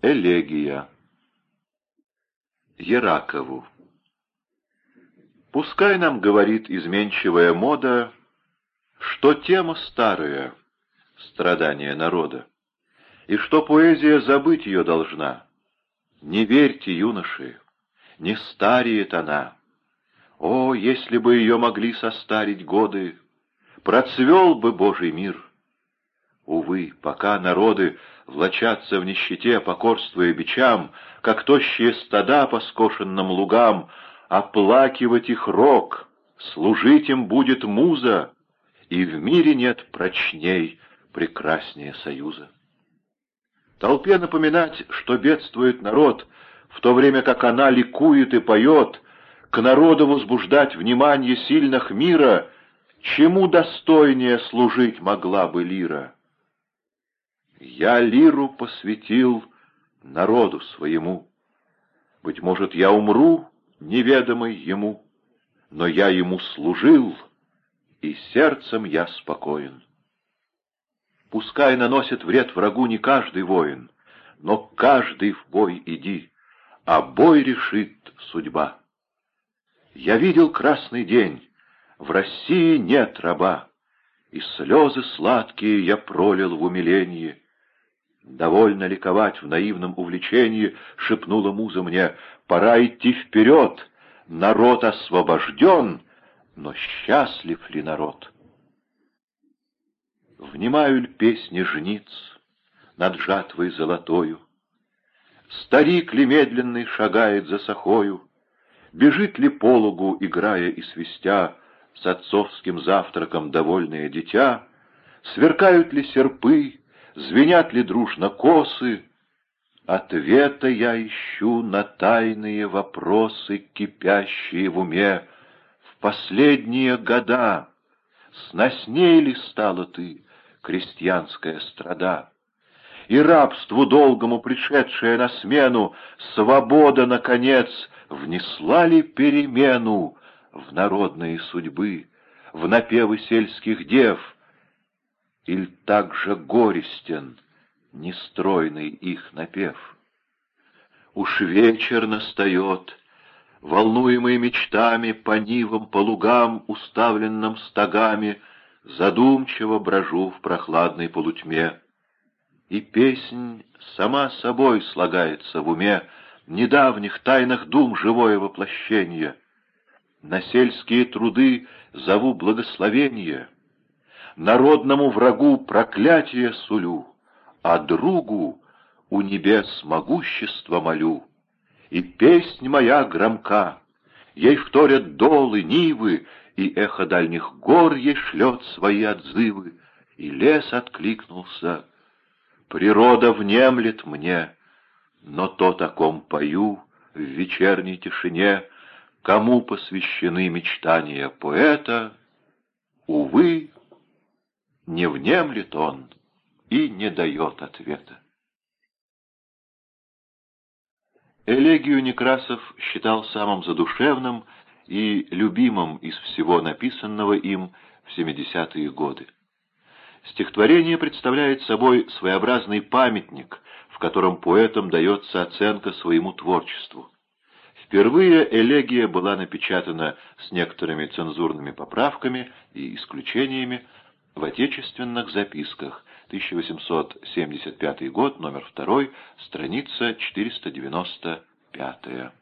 Элегия Еракову Пускай нам говорит изменчивая мода, Что тема старая — страдания народа, И что поэзия забыть ее должна. Не верьте, юноши, не стареет она. О, если бы ее могли состарить годы, Процвел бы Божий мир. Увы, пока народы влачатся в нищете, покорствуя бичам, как тощие стада по скошенным лугам, оплакивать их рок, служить им будет муза, и в мире нет прочней, прекраснее союза. Толпе напоминать, что бедствует народ, в то время как она ликует и поет, к народу возбуждать внимание сильных мира, чему достойнее служить могла бы лира. Я лиру посвятил народу своему. Быть может, я умру, неведомый ему, но я ему служил, и сердцем я спокоен. Пускай наносит вред врагу не каждый воин, но каждый в бой иди, а бой решит судьба. Я видел красный день, в России нет раба, и слезы сладкие я пролил в умилении. Довольно ликовать в наивном увлечении, шепнула муза мне, пора идти вперед, народ освобожден, но счастлив ли народ? Внимаю ль песни жниц над жатвой золотою? Старик ли медленный шагает за сахою? Бежит ли по лугу, играя и свистя, С отцовским завтраком довольное дитя? Сверкают ли серпы, звенят ли дружно косы? Ответа я ищу на тайные вопросы, кипящие в уме. В последние года сносней ли стала ты, крестьянская страда. И рабству долгому пришедшая на смену, Свобода, наконец, внесла ли перемену В народные судьбы, в напевы сельских дев? Иль так же горестен нестройный их напев? Уж вечер настает, волнуемый мечтами По нивам, по лугам, уставленным стогами, Задумчиво брожу в прохладной полутьме. И песнь сама собой слагается в уме Недавних тайных дум живое воплощение. На сельские труды зову благословение, Народному врагу проклятие сулю, А другу у небес могущество молю. И песнь моя громка, ей вторят долы, нивы, и эхо дальних гор ей шлет свои отзывы, и лес откликнулся. Природа внемлет мне, но то таком пою в вечерней тишине, кому посвящены мечтания поэта, увы, не внемлет он и не дает ответа. Элегию Некрасов считал самым задушевным и любимым из всего написанного им в 70-е годы. Стихотворение представляет собой своеобразный памятник, в котором поэтам дается оценка своему творчеству. Впервые элегия была напечатана с некоторыми цензурными поправками и исключениями в отечественных записках, 1875 год, номер 2, страница 495.